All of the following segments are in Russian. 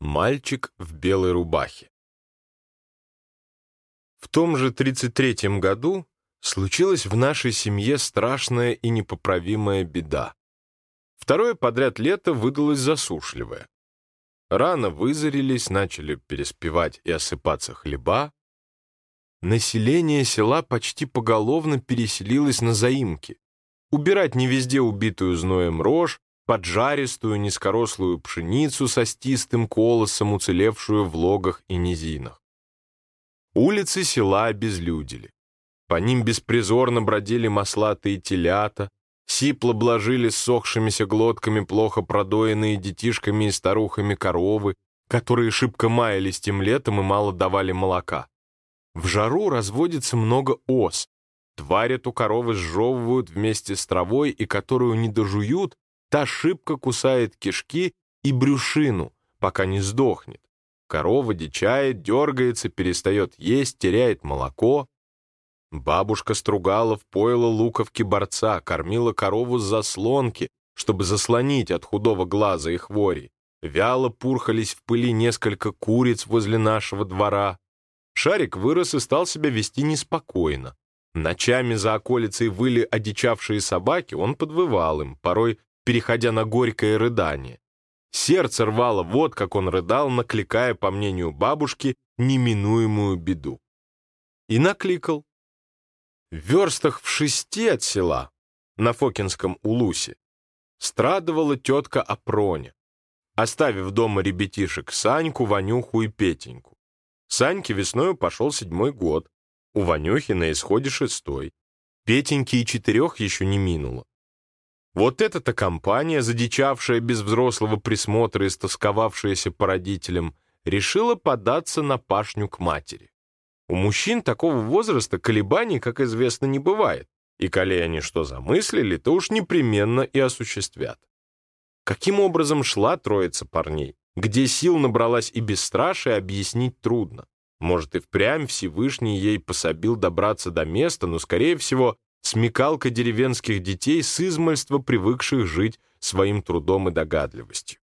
Мальчик в белой рубахе. В том же 33-м году случилась в нашей семье страшная и непоправимая беда. Второе подряд лето выдалось засушливое. Рано вызарились, начали переспевать и осыпаться хлеба. Население села почти поголовно переселилось на заимки. Убирать не везде убитую зноем рожь, поджаристую низкорослую пшеницу со стистым колосом, уцелевшую в логах и низинах. Улицы села обезлюдили. По ним беспризорно бродили маслатые телята, сипло блажили сохшимися глотками плохо продоенные детишками и старухами коровы, которые шибко маялись тем летом и мало давали молока. В жару разводится много ос. Тварь эту коровы сжевывают вместе с травой, и которую не дожуют, Та шибко кусает кишки и брюшину, пока не сдохнет. Корова дичает, дергается, перестает есть, теряет молоко. Бабушка стругала в пойло луковки борца, кормила корову с заслонки, чтобы заслонить от худого глаза и хвори. Вяло пурхались в пыли несколько куриц возле нашего двора. Шарик вырос и стал себя вести неспокойно. Ночами за околицей выли одичавшие собаки, он подвывал им, порой переходя на горькое рыдание. Сердце рвало, вот как он рыдал, накликая, по мнению бабушки, неминуемую беду. И накликал. В верстах в шести от села, на Фокинском улусе, страдывала тетка Апроня, оставив дома ребятишек Саньку, Ванюху и Петеньку. Саньке весною пошел седьмой год, у Ванюхи на исходе шестой. Петеньки и четырех еще не минуло. Вот эта-то компания, задичавшая без взрослого присмотра и стосковавшаяся по родителям, решила податься на пашню к матери. У мужчин такого возраста колебаний, как известно, не бывает, и коли они что замыслили, то уж непременно и осуществят. Каким образом шла троица парней? Где сил набралась и бесстрашие, объяснить трудно. Может, и впрямь Всевышний ей пособил добраться до места, но, скорее всего, смекалка деревенских детей с измальства привыкших жить своим трудом и догадливостью.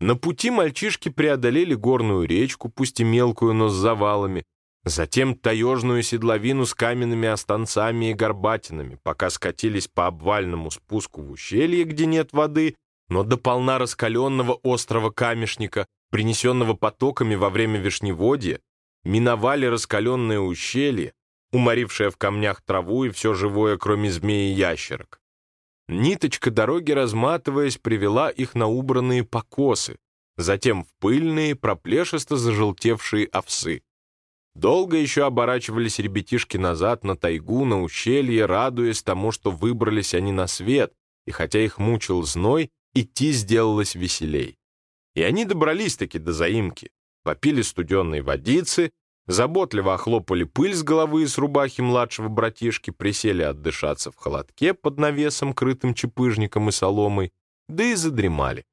На пути мальчишки преодолели горную речку, пусть и мелкую, но с завалами, затем таежную седловину с каменными останцами и горбатинами, пока скатились по обвальному спуску в ущелье, где нет воды, но до полна раскаленного острого камешника, принесенного потоками во время вишневодья, миновали раскаленное ущелье, уморившая в камнях траву и все живое, кроме змеи и ящерок. Ниточка дороги, разматываясь, привела их на убранные покосы, затем в пыльные, проплешисто зажелтевшие овсы. Долго еще оборачивались ребятишки назад на тайгу, на ущелье, радуясь тому, что выбрались они на свет, и хотя их мучил зной, идти сделалось веселей. И они добрались-таки до заимки, попили студенной водицы, заботливо охлопали пыль с головы и с рубахи младшего братишки, присели отдышаться в холодке под навесом, крытым чепыжником и соломой, да и задремали.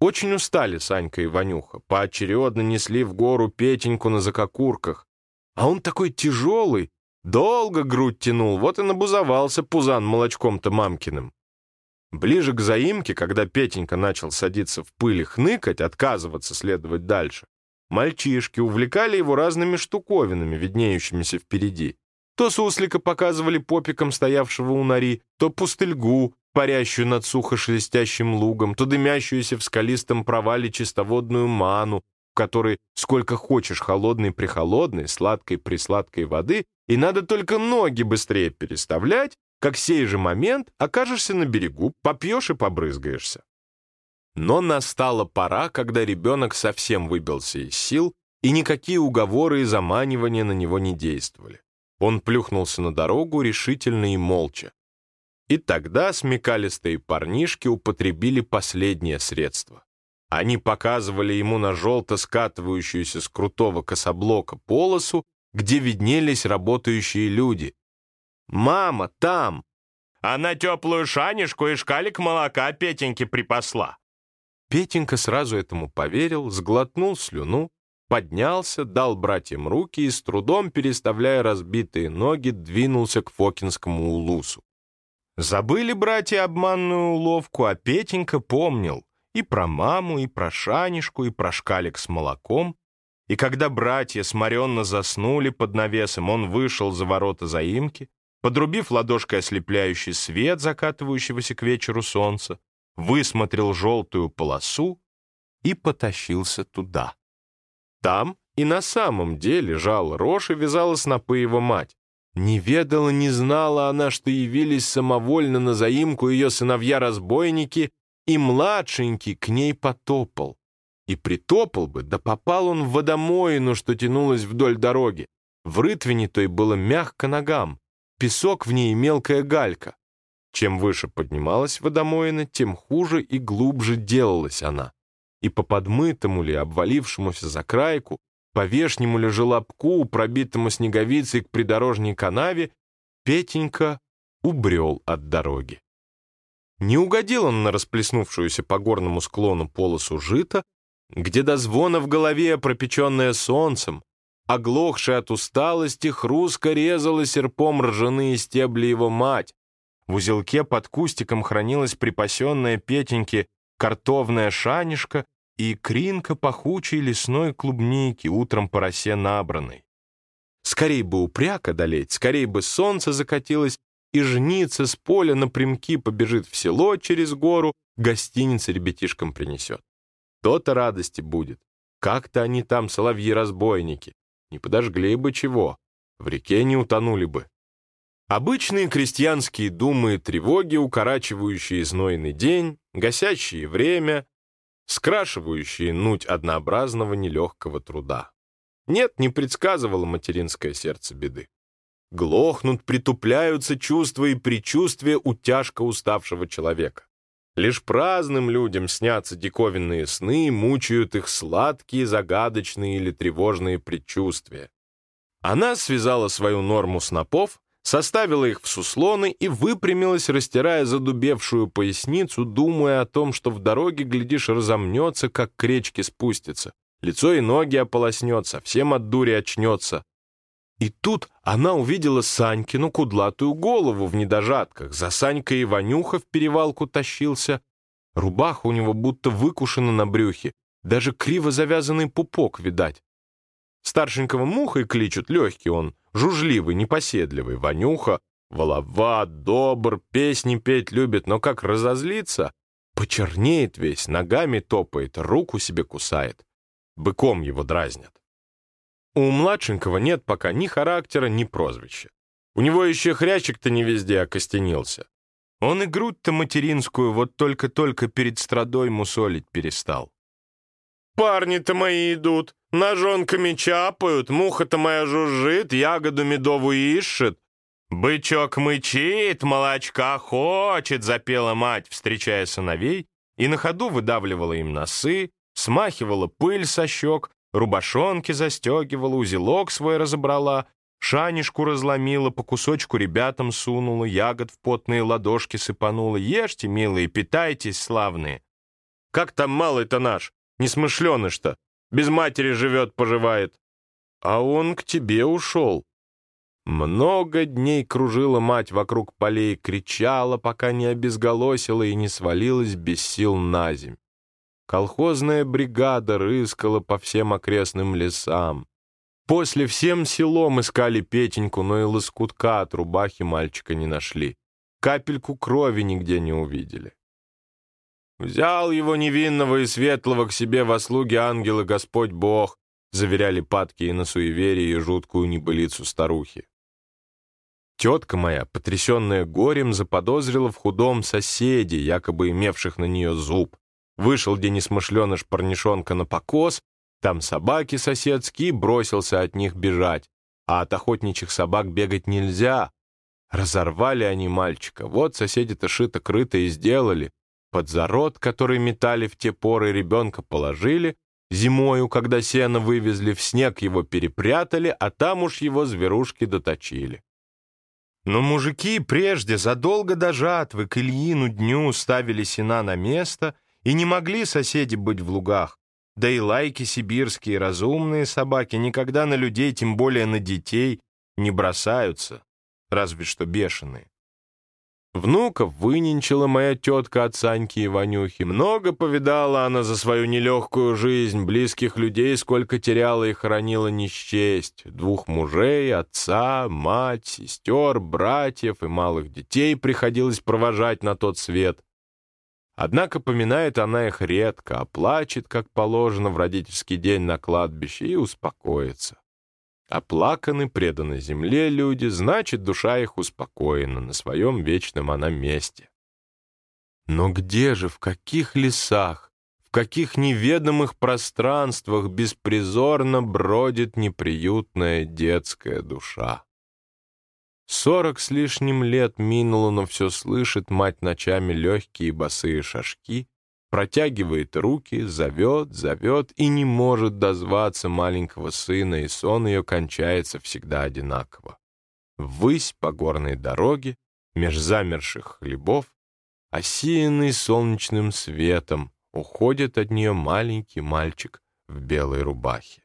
Очень устали Санька и Ванюха, поочередно несли в гору Петеньку на закокурках. А он такой тяжелый, долго грудь тянул, вот и набузовался пузан молочком-то мамкиным. Ближе к заимке, когда Петенька начал садиться в пыль и хныкать, отказываться следовать дальше, Мальчишки увлекали его разными штуковинами, виднеющимися впереди. То суслика показывали попиком стоявшего у нори, то пустыльгу, парящую над сухо шелестящим лугом, то дымящуюся в скалистом провале чистоводную ману, в которой сколько хочешь холодной-прихолодной, сладкой-присладкой воды, и надо только ноги быстрее переставлять, как сей же момент окажешься на берегу, попьешь и побрызгаешься. Но настала пора, когда ребенок совсем выбился из сил, и никакие уговоры и заманивания на него не действовали. Он плюхнулся на дорогу решительно и молча. И тогда смекалистые парнишки употребили последнее средство. Они показывали ему на желто скатывающуюся с крутого кособлока полосу, где виднелись работающие люди. «Мама, там!» Она теплую шанишку и шкалик молока Петеньке припасла. Петенька сразу этому поверил, сглотнул слюну, поднялся, дал братьям руки и, с трудом переставляя разбитые ноги, двинулся к Фокинскому улусу. Забыли братья обманную уловку, а Петенька помнил и про маму, и про шанишку, и про шкалик с молоком. И когда братья сморенно заснули под навесом, он вышел за ворота заимки, подрубив ладошкой ослепляющий свет закатывающегося к вечеру солнца, высмотрел желтую полосу и потащился туда. Там и на самом деле жал рожь и вязала снопы его мать. Не ведала, не знала она, что явились самовольно на заимку ее сыновья-разбойники, и младшенький к ней потопал. И притопал бы, да попал он в водомоину, что тянулась вдоль дороги. В рытвине той было мягко ногам, песок в ней мелкая галька. Чем выше поднималась водомоина, тем хуже и глубже делалась она. И по подмытому ли, обвалившемуся за крайку, по вешнему ли желобку, пробитому снеговицей к придорожней канаве, Петенька убрел от дороги. Не угодил он на расплеснувшуюся по горному склону полосу жита, где до звона в голове, пропеченная солнцем, оглохшая от усталости, хрустко резала серпом ржаные стебли его мать. В узелке под кустиком хранилась припасенная Петеньке картовная шанишка и кринка пахучей лесной клубники, утром по росе набранной. Скорей бы упряк одолеть, скорей бы солнце закатилось, и жница с поля напрямки побежит в село через гору, гостиница ребятишкам принесет. То-то радости будет. Как-то они там, соловьи-разбойники. Не подожгли бы чего, в реке не утонули бы. Обычные крестьянские думы и тревоги, укорачивающие знойный день, гасящие время, скрашивающие нуть однообразного нелегкого труда. Нет, не предсказывало материнское сердце беды. Глохнут, притупляются чувства и предчувствия у тяжко уставшего человека. Лишь праздным людям снятся диковинные сны, мучают их сладкие, загадочные или тревожные предчувствия. Она связала свою норму снопов, составила их в суслоны и выпрямилась, растирая задубевшую поясницу, думая о том, что в дороге, глядишь, разомнется, как к речке спустится. Лицо и ноги ополоснет, совсем от дури очнется. И тут она увидела Санькину кудлатую голову в недожатках. За Санькой и Ванюха в перевалку тащился. Рубаха у него будто выкушена на брюхе. Даже криво завязанный пупок, видать. Старшенького мухой кличут, легкий он, жужливый, непоседливый. Ванюха, воловат, добр, песни петь любит, но как разозлится, почернеет весь, ногами топает, руку себе кусает. Быком его дразнят. У младшенького нет пока ни характера, ни прозвища. У него еще хрящик-то не везде окостенился. Он и грудь-то материнскую вот только-только перед страдой мусолить перестал. «Парни-то мои идут, ножонками чапают, муха-то моя жужжит, ягоду медовую ищет. Бычок мычит, молочка хочет», — запела мать, встречая сыновей, и на ходу выдавливала им носы, смахивала пыль со щек, Рубашонки застегивала, узелок свой разобрала, шанишку разломила, по кусочку ребятам сунула, ягод в потные ладошки сыпанула. Ешьте, милые, питайтесь, славные. Как там малый-то наш, несмышленыш-то, без матери живет-поживает. А он к тебе ушел. Много дней кружила мать вокруг полей, кричала, пока не обезголосила и не свалилась без сил на земь. Колхозная бригада рыскала по всем окрестным лесам. После всем селом искали Петеньку, но и лоскутка от рубахи мальчика не нашли. Капельку крови нигде не увидели. «Взял его невинного и светлого к себе во слуги ангелы Господь Бог», заверяли падки и на суеверие и жуткую небылицу старухи. Тетка моя, потрясенная горем, заподозрила в худом соседе, якобы имевших на нее зуб. Вышел где несмышленыш парнишонка на покос, там собаки соседские, бросился от них бежать. А от охотничьих собак бегать нельзя. Разорвали они мальчика. Вот соседи-то шито-крыто и сделали. Под зарод, который метали в те поры, ребенка положили. Зимою, когда сено вывезли, в снег его перепрятали, а там уж его зверушки доточили. Но мужики прежде, задолго до жатвы, к Ильину дню ставили сена на место и не могли соседи быть в лугах. Да и лайки сибирские, разумные собаки, никогда на людей, тем более на детей, не бросаются, разве что бешеные. Внуков выненчила моя тетка от Саньки и Ванюхи. Много повидала она за свою нелегкую жизнь, близких людей сколько теряла и хоронила не счесть. Двух мужей, отца, мать, сестер, братьев и малых детей приходилось провожать на тот свет. Однако поминает она их редко, а плачет, как положено, в родительский день на кладбище и успокоится. Оплаканы, преданы земле люди, значит, душа их успокоена, на своем вечном она месте. Но где же, в каких лесах, в каких неведомых пространствах беспризорно бродит неприютная детская душа? Сорок с лишним лет минуло, но все слышит мать ночами легкие босые шажки, протягивает руки, зовет, зовет и не может дозваться маленького сына, и сон ее кончается всегда одинаково. Ввысь по горной дороге, меж замерших хлебов, осеянный солнечным светом, уходит от нее маленький мальчик в белой рубахе.